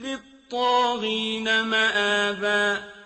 لِّلطَّاغِينَ مَآبًا